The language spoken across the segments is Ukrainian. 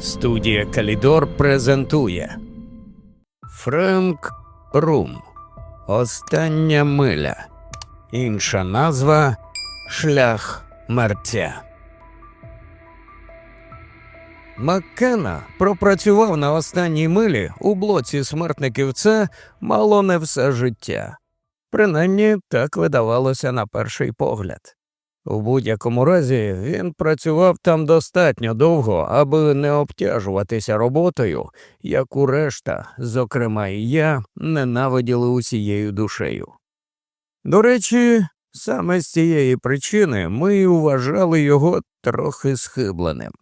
Студія Калідор презентує Френк Рум. Остання миля. Інша назва Шлях мерця. Маккена пропрацював на останній милі у блоці смертників це мало не все життя. Принаймні так видавалося на перший погляд. У будь-якому разі він працював там достатньо довго, аби не обтяжуватися роботою, яку решта, зокрема і я, ненавиділи усією душею. До речі, саме з цієї причини ми й вважали його трохи схибленим.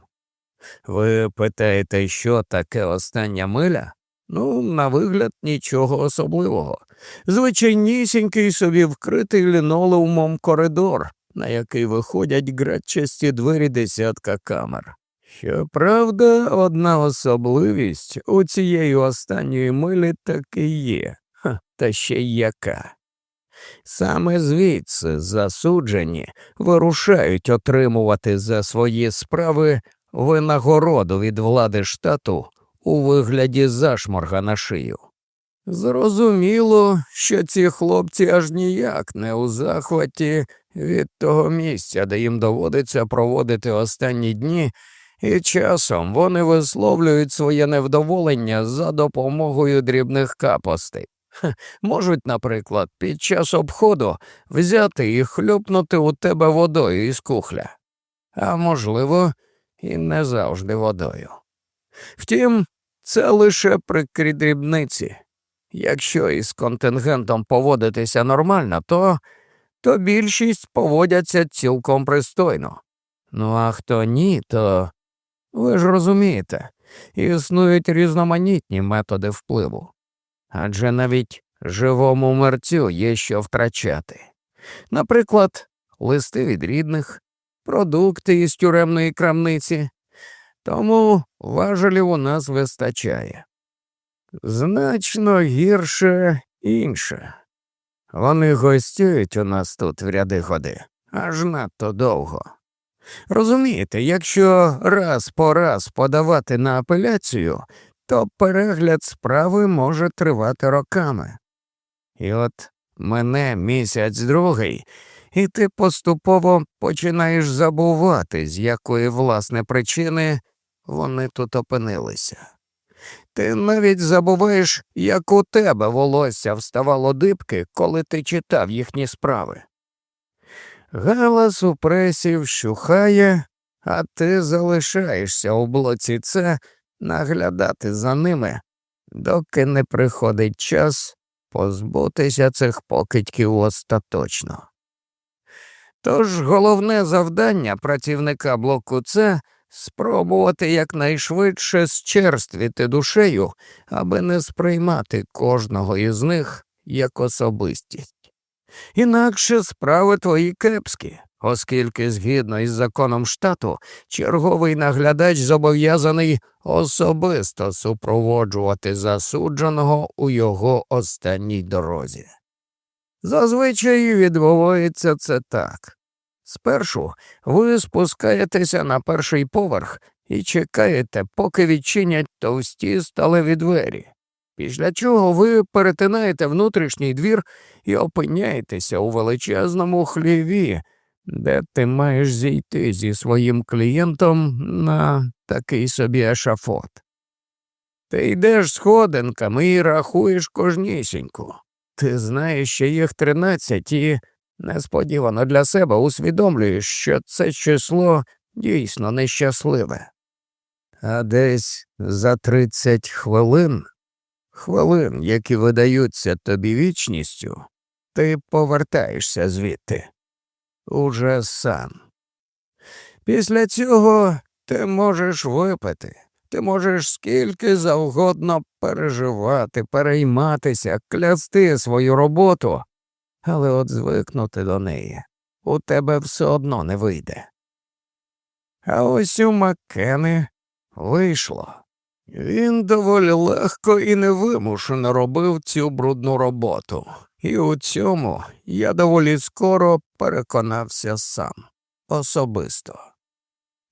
Ви питаєте, що таке остання миля? Ну, на вигляд, нічого особливого. Звичайнісінький собі вкритий лінолеумом коридор, на який виходять градчасті двері десятка камер. Щоправда, одна особливість у цієї останньої милі таки є, Ха, та ще яка. Саме звідси засуджені вирушають отримувати за свої справи винагороду від влади штату у вигляді зашморга на шию. Зрозуміло, що ці хлопці аж ніяк не у захваті від того місця, де їм доводиться проводити останні дні, і часом вони висловлюють своє невдоволення за допомогою дрібних капостей. можуть, наприклад, під час обходу взяти і хлюпнути у тебе водою із кухля, а можливо, і не завжди водою. Втім, це лише прикрі дрібниці. Якщо із контингентом поводитися нормально, то то більшість поводяться цілком пристойно. Ну а хто ні, то ви ж розумієте, існують різноманітні методи впливу. Адже навіть живому мерцю є що втрачати. Наприклад, листи від рідних, продукти із тюремної крамниці, тому важелів у нас вистачає. Значно гірше інше. Вони гостюють у нас тут в ряди годи, аж надто довго. Розумієте, якщо раз по раз подавати на апеляцію, то перегляд справи може тривати роками. І от мене місяць другий, і ти поступово починаєш забувати, з якої власне причини вони тут опинилися. Ти навіть забуваєш, як у тебе волосся вставало дибки, коли ти читав їхні справи. Галас у пресі вщухає, а ти залишаєшся у блоці це наглядати за ними, доки не приходить час позбутися цих покидьків остаточно. Тож головне завдання працівника блоку це спробувати якнайшвидше зчерствіти душею, аби не сприймати кожного із них як особистість. Інакше справи твої кепські, оскільки, згідно із законом штату, черговий наглядач зобов'язаний особисто супроводжувати засудженого у його останній дорозі. Зазвичай відбувається це так. Спершу ви спускаєтеся на перший поверх і чекаєте, поки відчинять товсті сталеві двері, після чого ви перетинаєте внутрішній двір і опиняєтеся у величезному хліві, де ти маєш зійти зі своїм клієнтом на такий собі ешафот. Ти йдеш сходинками і рахуєш кожнісіньку. Ти знаєш, що їх тринадцять і несподівано для себе усвідомлюєш, що це число дійсно нещасливе. А десь за тридцять хвилин, хвилин, які видаються тобі вічністю, ти повертаєшся звідти уже сам. Після цього ти можеш випити, ти можеш скільки завгодно переживати, перейматися, клясти свою роботу, але от звикнути до неї у тебе все одно не вийде. А ось у Маккени вийшло. Він доволі легко і невимушено робив цю брудну роботу, і у цьому я доволі скоро переконався сам особисто.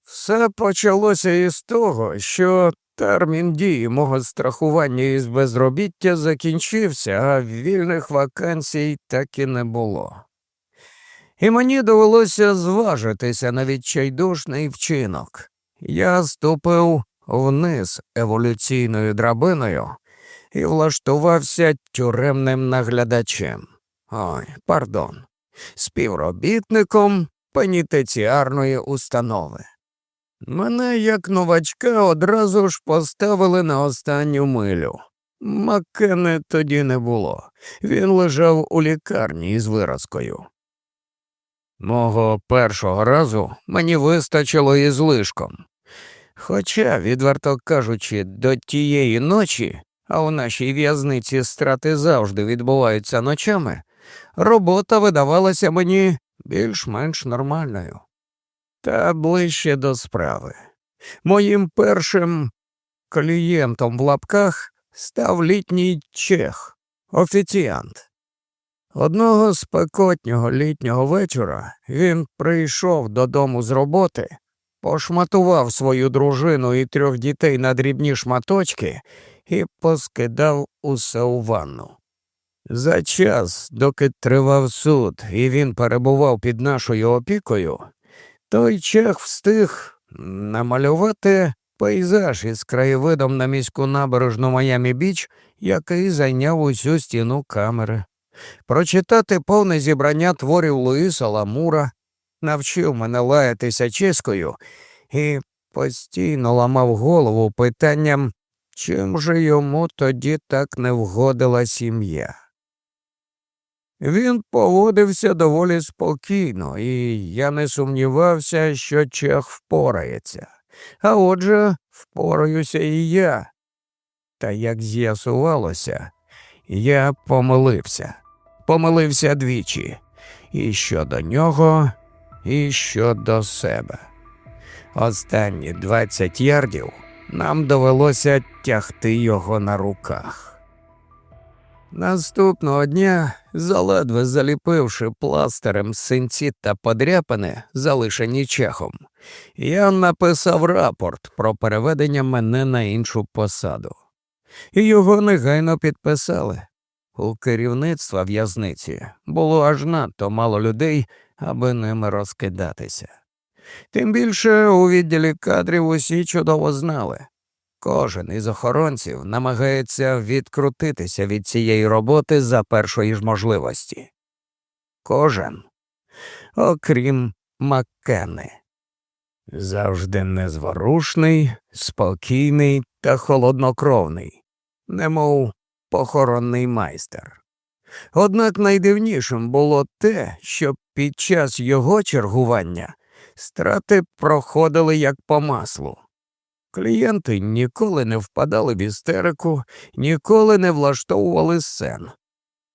Все почалося із того, що термін дії мого страхування із безробіття закінчився, а вільних вакансій так і не було. І мені довелося зважитися на відчайдушний вчинок. Я ступив вниз еволюційною драбиною і влаштувався тюремним наглядачем. Ой, пардон, співробітником пенітенціарної установи. Мене, як новачка, одразу ж поставили на останню милю. Маккене тоді не було. Він лежав у лікарні із виразкою. Мого першого разу мені вистачило із лишком. Хоча, відверто кажучи, до тієї ночі, а у нашій в'язниці страти завжди відбуваються ночами, робота видавалася мені більш-менш нормальною. Та ближче до справи. Моїм першим клієнтом в лапках став літній чех, офіціант. Одного спекотнього літнього вечора він прийшов додому з роботи, пошматував свою дружину і трьох дітей на дрібні шматочки і поскидав усе у ванну. За час, доки тривав суд, і він перебував під нашою опікою, той чех встиг намалювати пейзаж із краєвидом на міську набережну Майами Біч, який зайняв усю стіну камери, прочитати повне зібрання творів Луїса Ламура, навчив мене лаятися чеською і постійно ламав голову питанням, чим же йому тоді так не вгодила сім'я. Він поводився доволі спокійно, і я не сумнівався, що чех впорається. А отже, впораюся і я. Та як з'ясувалося, я помилився, помилився двічі і щодо нього, і щодо себе. Останні двадцять ярдів нам довелося тягти його на руках. Наступного дня, заледве заліпивши пластирем синці та подряпини, залишені чехом, я написав рапорт про переведення мене на іншу посаду. І його негайно підписали. У керівництва в'язниці було аж надто мало людей, аби ними розкидатися. Тим більше у відділі кадрів усі чудово знали. Кожен із охоронців намагається відкрутитися від цієї роботи за першої ж можливості. Кожен, окрім Маккени. Завжди незворушний, спокійний та холоднокровний, немов похоронний майстер. Однак найдивнішим було те, що під час його чергування страти проходили як по маслу. Клієнти ніколи не впадали в істерику, ніколи не влаштовували сцен.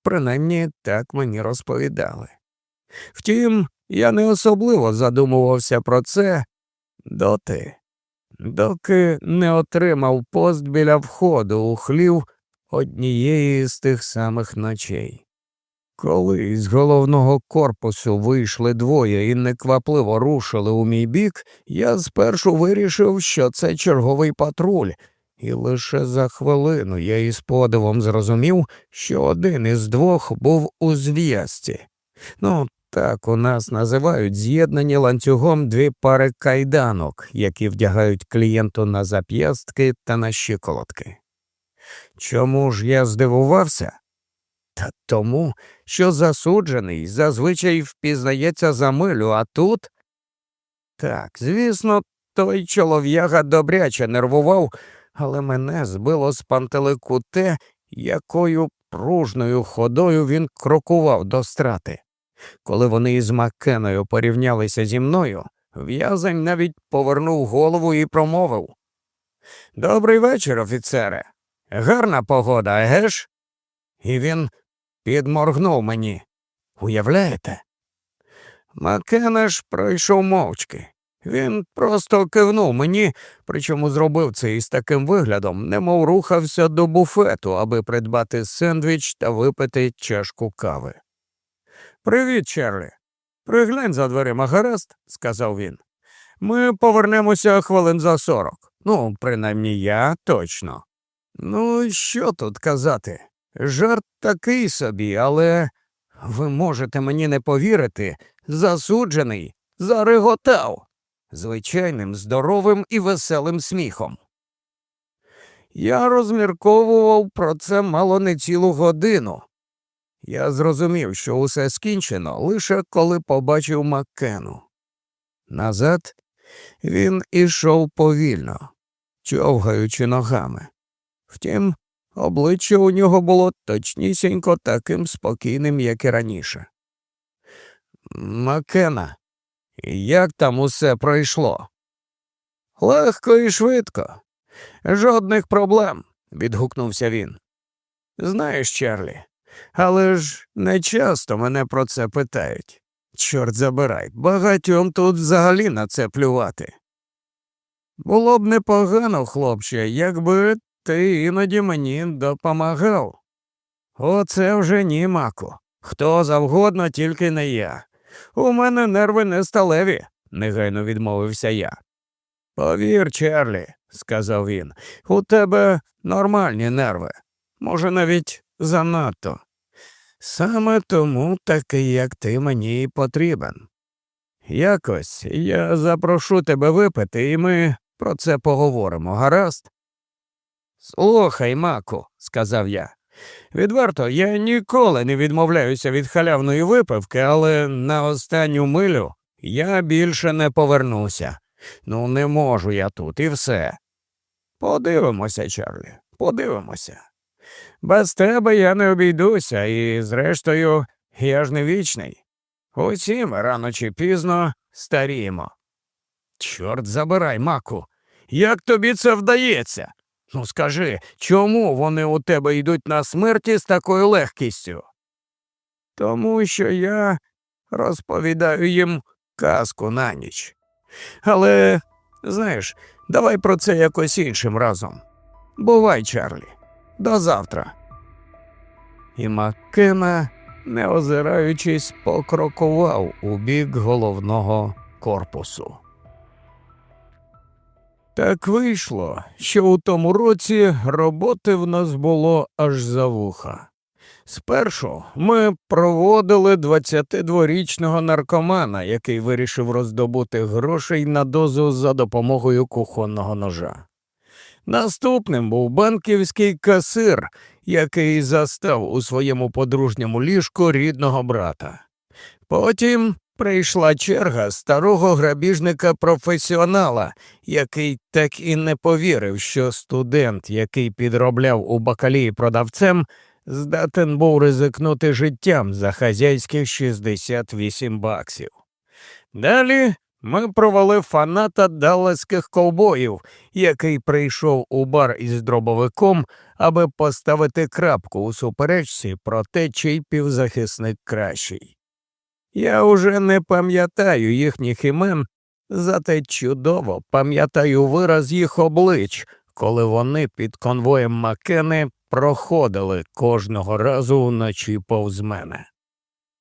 Принаймні так мені розповідали. Втім, я не особливо задумувався про це доти, доки не отримав пост біля входу у хлів однієї з тих самих ночей. Коли з головного корпусу вийшли двоє і неквапливо рушили у мій бік, я спершу вирішив, що це черговий патруль, і лише за хвилину я із подивом зрозумів, що один із двох був у зв'язці. Ну, так у нас називають з'єднані ланцюгом дві пари кайданок, які вдягають клієнту на зап'ястки та на щиколотки. Чому ж я здивувався? Та тому, що засуджений зазвичай впізнається за милю, а тут. Так, звісно, той чолов'яга добряче нервував, але мене збило з пантелику те, якою пружною ходою він крокував до страти. Коли вони із Маккеною порівнялися зі мною, в'язень навіть повернув голову і промовив Добрий вечір, офіцере. Гарна погода, еге ж? І він підморгнув мені. Уявляєте? Макена ж пройшов мовчки. Він просто кивнув мені, причому зробив це із таким виглядом, немов рухався до буфету, аби придбати сендвіч та випити чашку кави. Привіт, Чарлі. Приглянь за дверима гаразд, сказав він. Ми повернемося хвилин за сорок. Ну, принаймні я точно. Ну, що тут казати? Жарт такий собі, але ви можете мені не повірити, засуджений зареготав звичайним здоровим і веселим сміхом. Я розмірковував про це мало не цілу годину. Я зрозумів, що усе скінчено лише коли побачив Маккену. Назад він ішов повільно, човгаючи ногами. Втім, обличчя у нього було точнісінько таким спокійним, як і раніше. Макена, як там усе пройшло? Легко і швидко. Жодних проблем, відгукнувся він. Знаєш, Чарлі, але ж не часто мене про це питають. Чорт забирай, багатьом тут взагалі на це плювати. Було б непогано, хлопче, якби ти іноді мені допомагав. Оце вже ні, маку. Хто завгодно, тільки не я. У мене нерви не сталеві, негайно відмовився я. Повір, Чарлі, сказав він, у тебе нормальні нерви, може, навіть занадто. Саме тому такий, як ти, мені потрібен. Якось я запрошу тебе випити, і ми про це поговоримо, гаразд? Слухай, Маку, сказав я. Відверто, я ніколи не відмовляюся від халявної випивки, але на останню милю я більше не повернуся. Ну, не можу я тут і все. Подивимося, Чарлі, подивимося. Без тебе я не обійдуся, і, зрештою, я ж не вічний. Усі ми рано чи пізно старіємо. Чорт забирай, маку. Як тобі це вдається? Ну, скажи, чому вони у тебе йдуть на смерті з такою легкістю? Тому що я розповідаю їм казку на ніч. Але, знаєш, давай про це якось іншим разом. Бувай, Чарлі, до завтра. І Маккена, не озираючись, покрокував у бік головного корпусу. Так вийшло, що у тому році роботи в нас було аж за вуха. Спершу ми проводили 22-річного наркомана, який вирішив роздобути грошей на дозу за допомогою кухонного ножа. Наступним був банківський касир, який застав у своєму подружньому ліжку рідного брата. Потім прийшла черга старого грабіжника професіонала, який так і не повірив, що студент, який підробляв у бакалії продавцем, здатен був ризикнути життям за хазяйських 68 баксів. Далі ми провели фаната даллаських ковбоїв, який прийшов у бар із дробовиком, аби поставити крапку у суперечці про те, чий півзахисник кращий. Я уже не пам'ятаю їхніх імен, зате чудово пам'ятаю вираз їх облич, коли вони під конвоєм Макени проходили кожного разу вночі повз мене.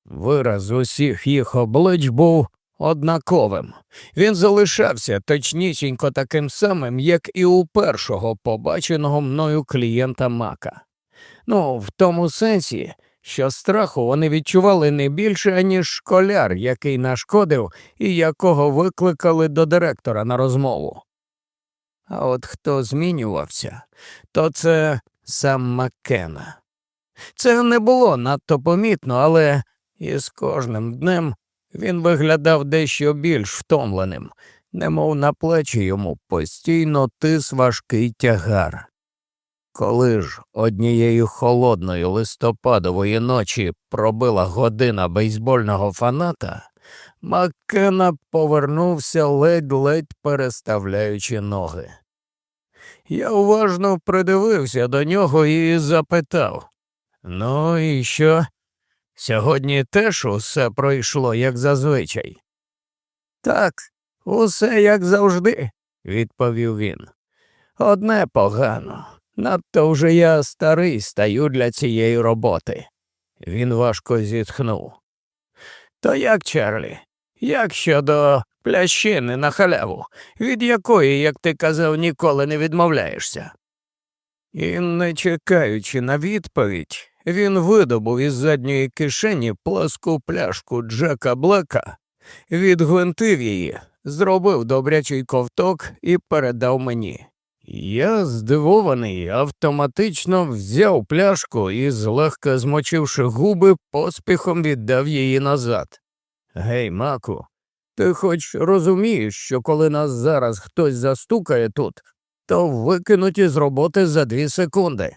Вираз усіх їх облич був однаковим. Він залишався точнісінько таким самим, як і у першого побаченого мною клієнта Мака. Ну, в тому сенсі, що страху вони відчували не більше, аніж школяр, який нашкодив і якого викликали до директора на розмову. А от хто змінювався, то це сам Маккена. Це не було надто помітно, але із кожним днем він виглядав дещо більш втомленим, немов на плечі йому постійно тис важкий тягар. Коли ж однієї холодної листопадової ночі пробила година бейсбольного фаната, Маккена повернувся ледь-ледь переставляючи ноги. Я уважно придивився до нього і запитав Ну, і що? Сьогодні теж усе пройшло, як зазвичай. Так, усе як завжди, відповів він. Одне погано. Надто вже я старий стаю для цієї роботи. Він важко зітхнув. То як, Чарлі, як щодо Плящини на халяву, від якої, як ти казав, ніколи не відмовляєшся. І, не чекаючи на відповідь, він видобув із задньої кишені пласку пляшку Джека Блека, відгвинтив її, зробив добрячий ковток і передав мені. Я, здивований, автоматично взяв пляшку і, злегка змочивши губи, поспіхом віддав її назад. Гей, маку, ти хоч розумієш, що коли нас зараз хтось застукає тут, то викинуть із роботи за дві секунди.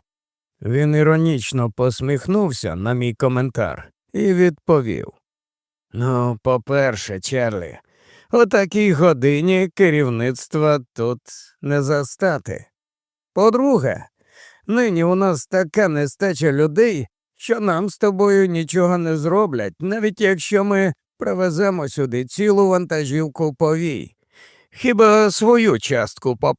Він іронічно посміхнувся на мій коментар і відповів. Ну, по-перше, Чарлі, о такій годині керівництва тут не застати. По-друге, нині у нас така нестача людей, що нам з тобою нічого не зроблять, навіть якщо ми привеземо сюди цілу вантажівку повій. Хіба свою частку по